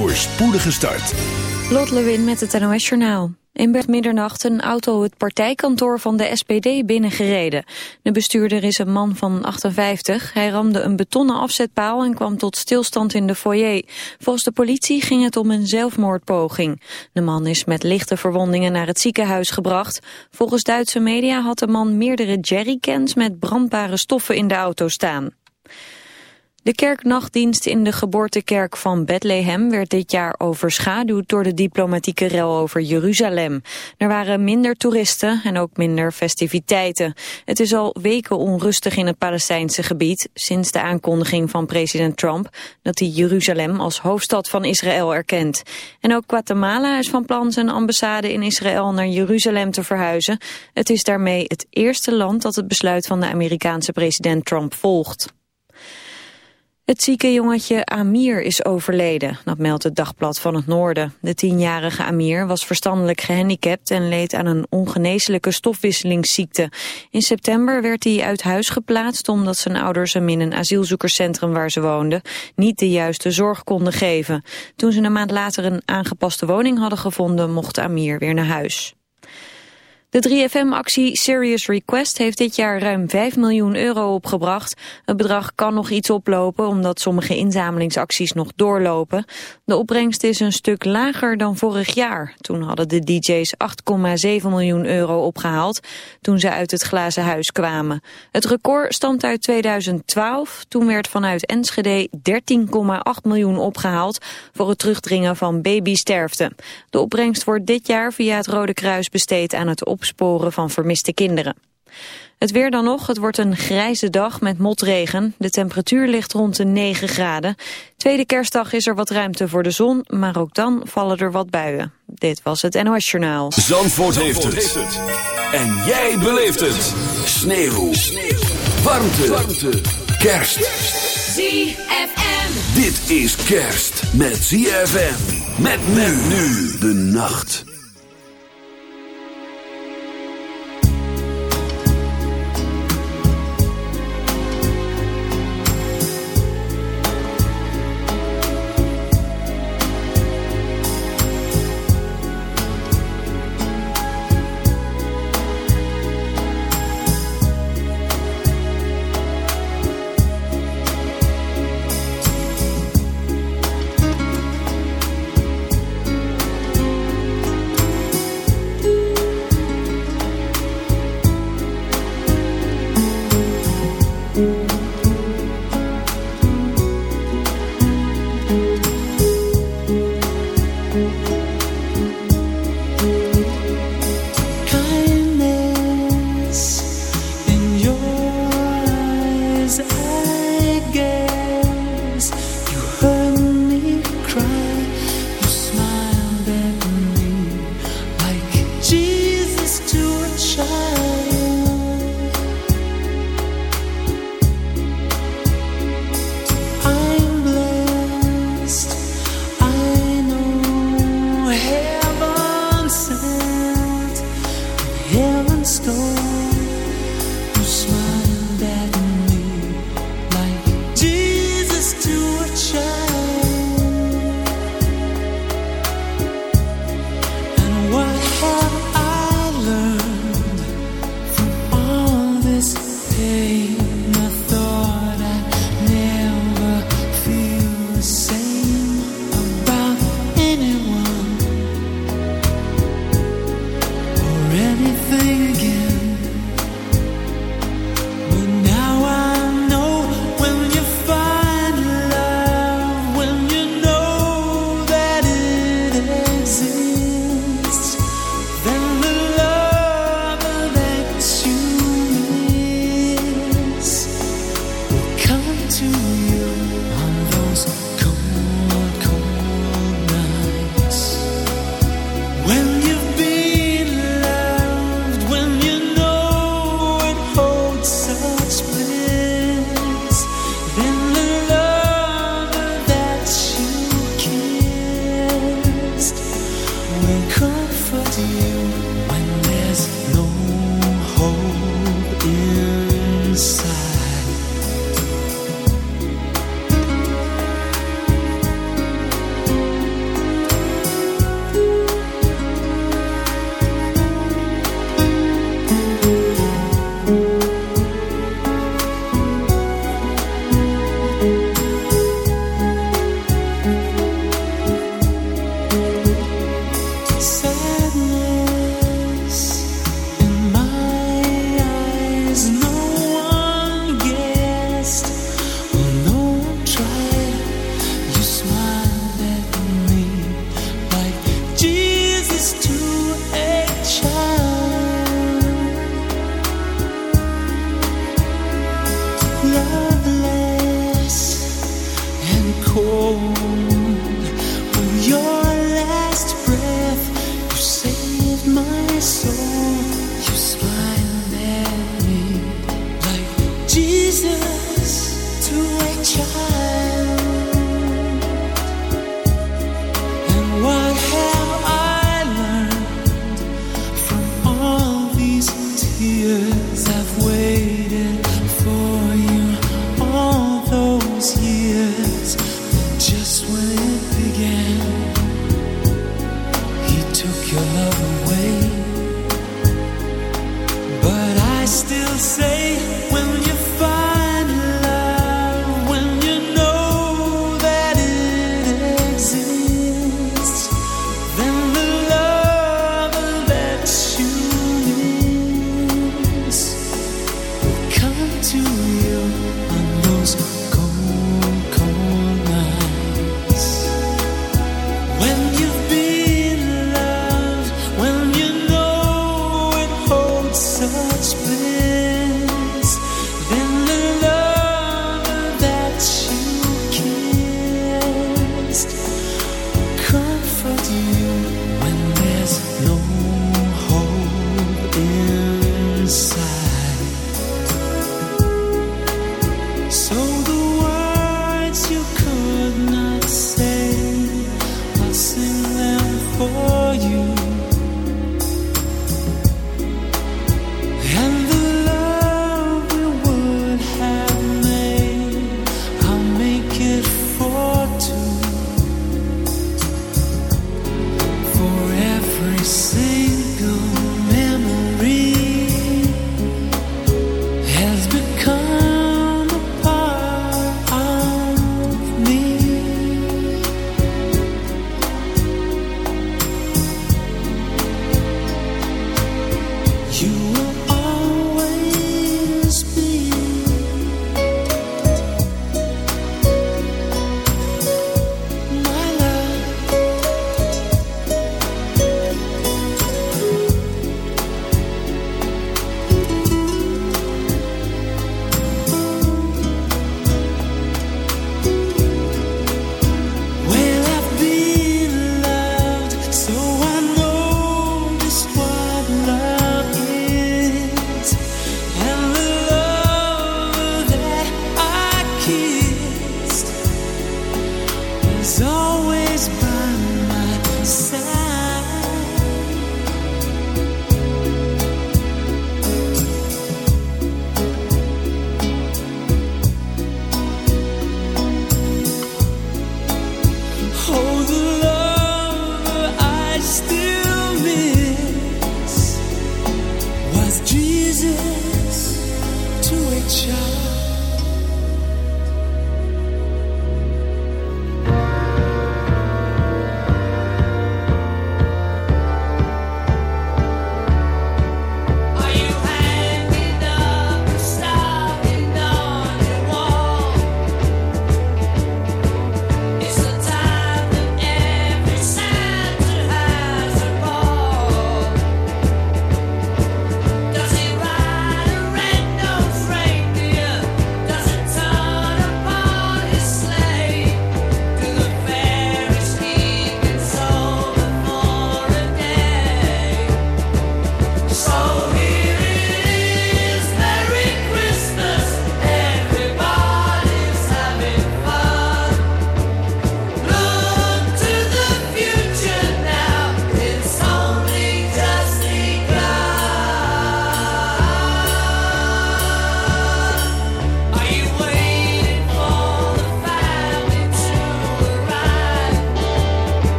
voor spoedige start. Lot Lewin met het NOS Journaal. In werd middernacht een auto het partijkantoor van de SPD binnengereden. De bestuurder is een man van 58. Hij ramde een betonnen afzetpaal en kwam tot stilstand in de foyer. Volgens de politie ging het om een zelfmoordpoging. De man is met lichte verwondingen naar het ziekenhuis gebracht. Volgens Duitse media had de man meerdere jerrycans met brandbare stoffen in de auto staan. De kerknachtdienst in de geboortekerk van Bethlehem werd dit jaar overschaduwd door de diplomatieke rel over Jeruzalem. Er waren minder toeristen en ook minder festiviteiten. Het is al weken onrustig in het Palestijnse gebied sinds de aankondiging van president Trump dat hij Jeruzalem als hoofdstad van Israël erkent. En ook Guatemala is van plan zijn ambassade in Israël naar Jeruzalem te verhuizen. Het is daarmee het eerste land dat het besluit van de Amerikaanse president Trump volgt. Het zieke jongetje Amir is overleden, dat meldt het Dagblad van het Noorden. De tienjarige Amir was verstandelijk gehandicapt en leed aan een ongeneeslijke stofwisselingsziekte. In september werd hij uit huis geplaatst omdat zijn ouders hem in een asielzoekerscentrum waar ze woonden niet de juiste zorg konden geven. Toen ze een maand later een aangepaste woning hadden gevonden mocht Amir weer naar huis. De 3FM-actie Serious Request heeft dit jaar ruim 5 miljoen euro opgebracht. Het bedrag kan nog iets oplopen omdat sommige inzamelingsacties nog doorlopen. De opbrengst is een stuk lager dan vorig jaar. Toen hadden de DJ's 8,7 miljoen euro opgehaald toen ze uit het glazen huis kwamen. Het record stamt uit 2012. Toen werd vanuit Enschede 13,8 miljoen opgehaald voor het terugdringen van babysterfte. De opbrengst wordt dit jaar via het Rode Kruis besteed aan het op opsporen van vermiste kinderen. Het weer dan nog, het wordt een grijze dag met motregen. De temperatuur ligt rond de 9 graden. Tweede kerstdag is er wat ruimte voor de zon, maar ook dan vallen er wat buien. Dit was het NOS Journaal. Zandvoort, heeft, het. En jij beleeft het. Sneeuw. Sneeuw. Warmte. Warmte. Kerst. ZFM. Dit is kerst met ZFM. Met men nu de nacht. 空。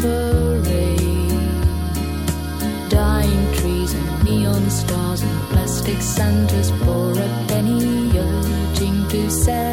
parade. Dying trees and neon stars and plastic Santas for a penny, urging to sell.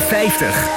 50.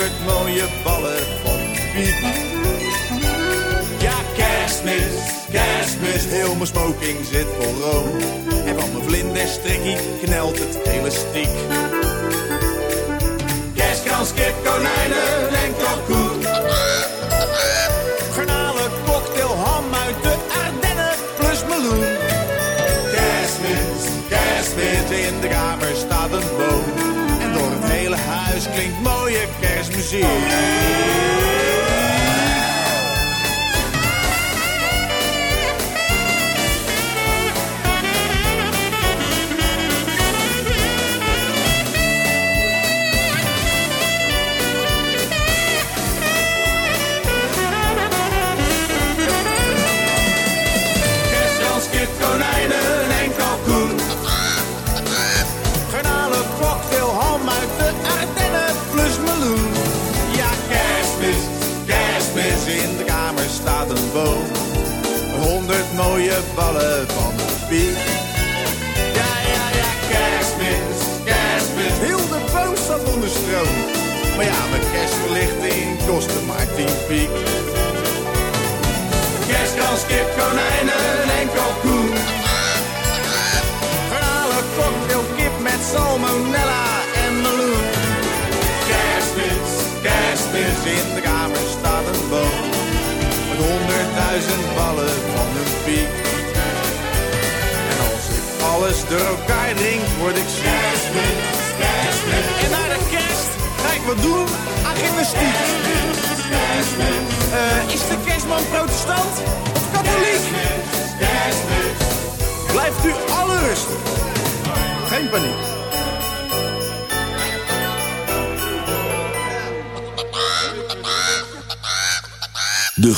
Honderd mooie ballen van piek. Ja, kerstmis, kerstmis, heel mijn smoking zit vol room. En van mijn vlinderstrikkie knelt het elastiek. Kerstkans, kip, konijnen en kerstmuziek.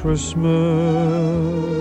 Christmas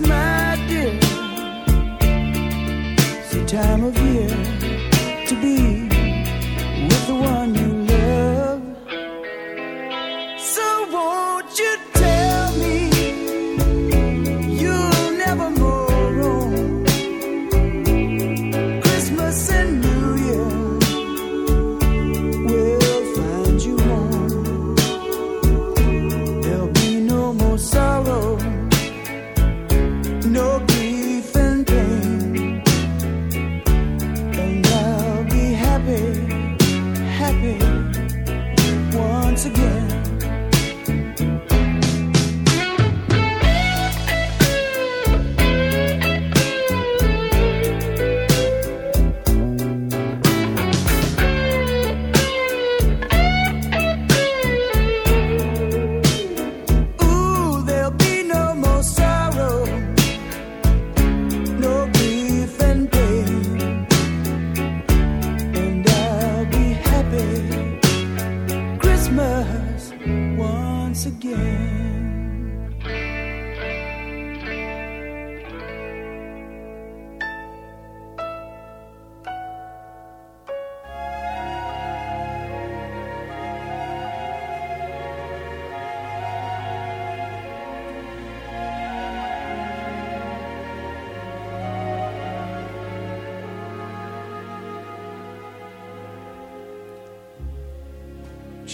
My dear. It's the time of year to be.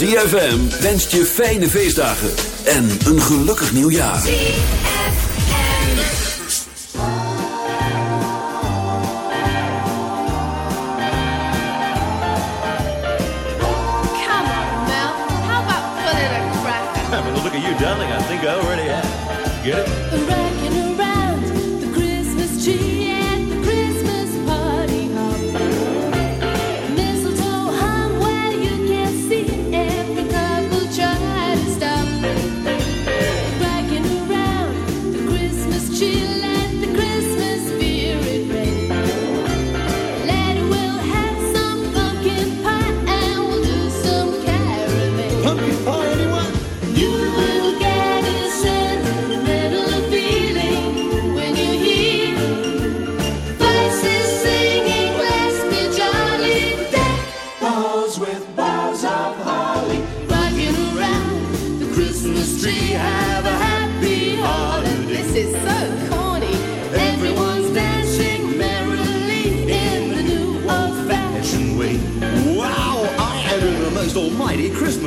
ZFM. Wenst je fijne feestdagen en een gelukkig nieuwjaar. Come on,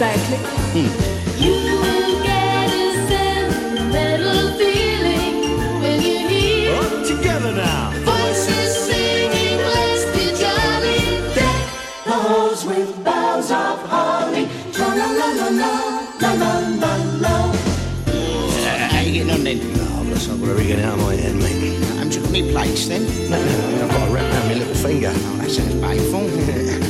Is that exactly? Hmm. You will get a sentimental feeling when you hear All together now. voices singing, let's be jolly. Deck the halls with boughs of holly. La la la la la, la la la la. How you getting on then? Bless, I've got everything out of my head, mate. Haven't you got any plates then? No, no, I've got a wrap around my little finger. Oh, that sounds painful.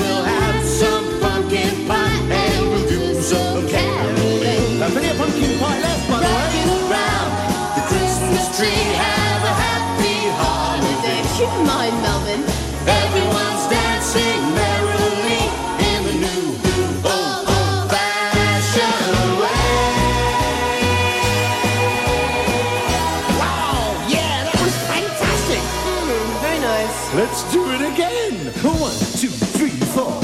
holiday. Keep mind, Melvin. Everyone's dancing merrily in the new, old, old-fashioned way. Wow, yeah, that was fantastic. Mm, very nice. Let's do it again. One, two, three, four.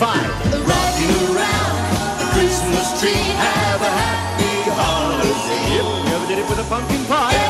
Five. Rocking around the Christmas tree. Have a happy holiday. Yep, we ever did it with a pumpkin pie.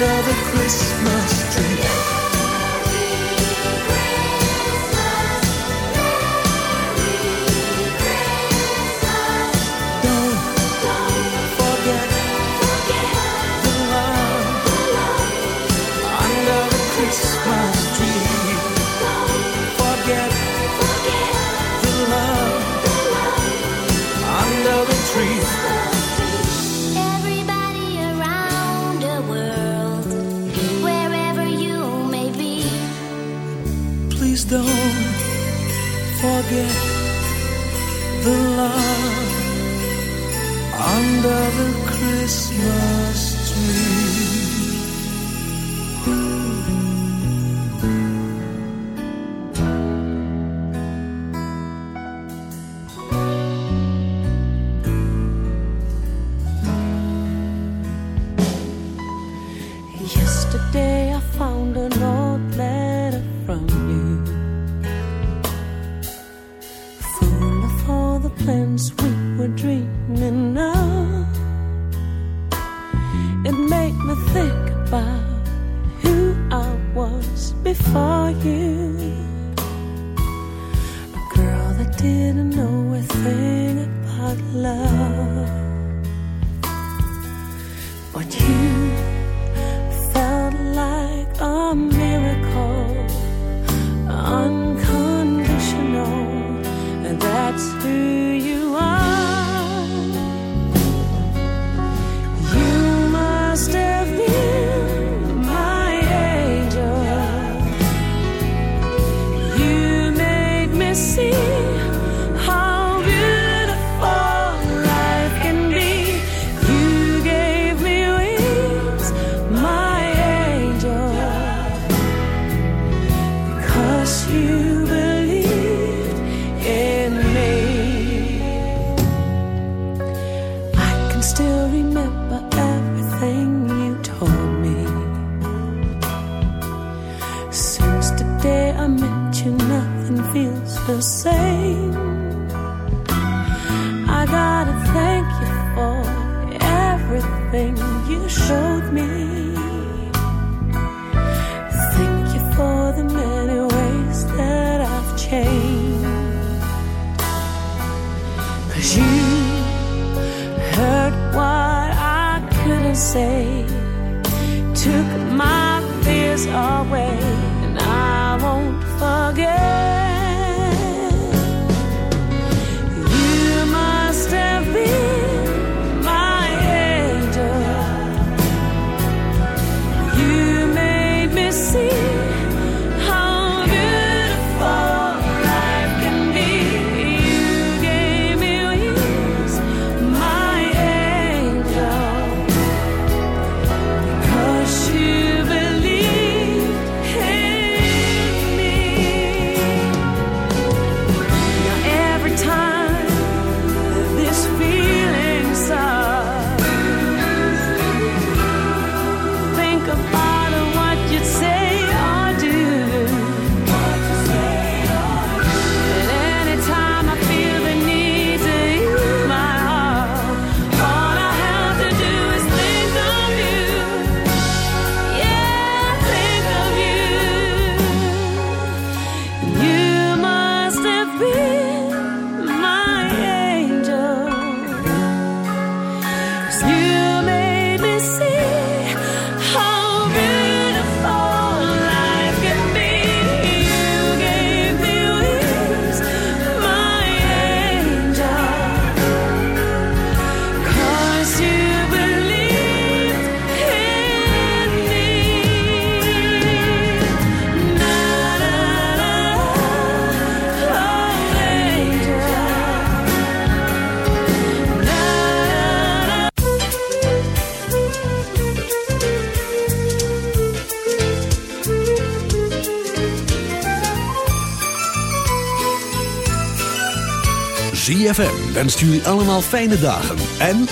another Christmas. forget the love under the Christmas. ZFM wenst jullie allemaal fijne dagen en